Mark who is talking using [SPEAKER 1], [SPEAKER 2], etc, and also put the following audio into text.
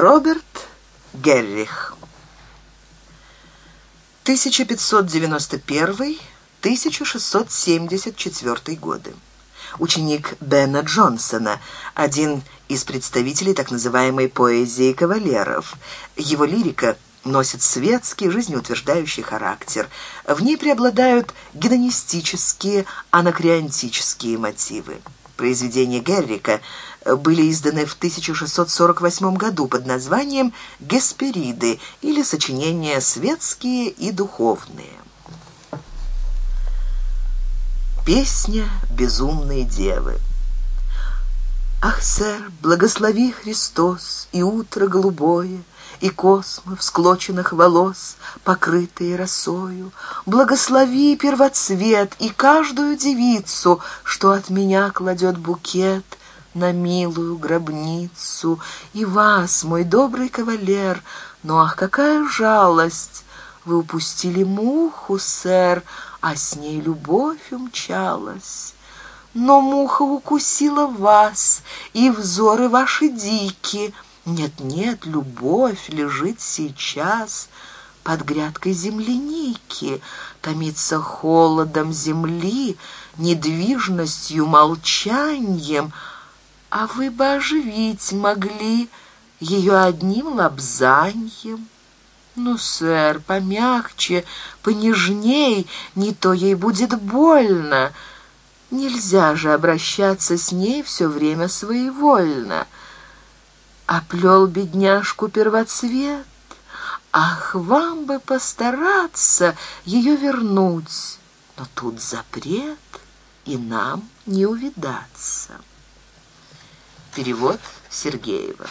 [SPEAKER 1] Роберт Геррих. 1591-1674 годы. Ученик Бена Джонсона, один из представителей так называемой поэзии кавалеров. Его лирика носит светский, жизнеутверждающий характер. В ней преобладают гедонистические, анакреантические мотивы произведения Геррика, э, были изданы в 1648 году под названием «Геспериды» или «Сочинения светские и духовные». Песня безумной девы Ах, сэр, благослови Христос и утро голубое, И космы всклоченных волос, покрытые росою. Благослови первоцвет и каждую девицу, Что от меня кладет букет на милую гробницу. И вас, мой добрый кавалер, ну ах, какая жалость! Вы упустили муху, сэр, а с ней любовь умчалась но муха укусила вас, и взоры ваши дикие Нет-нет, любовь лежит сейчас под грядкой земляники, томится холодом земли, недвижностью, молчанием, а вы бы оживить могли ее одним лобзаньем. «Ну, сэр, помягче, понежней, не то ей будет больно». Нельзя же обращаться с ней все время своевольно. Оплел бедняжку первоцвет. Ах, вам бы постараться ее вернуть. Но тут запрет, и нам не увидаться. Перевод Сергеева.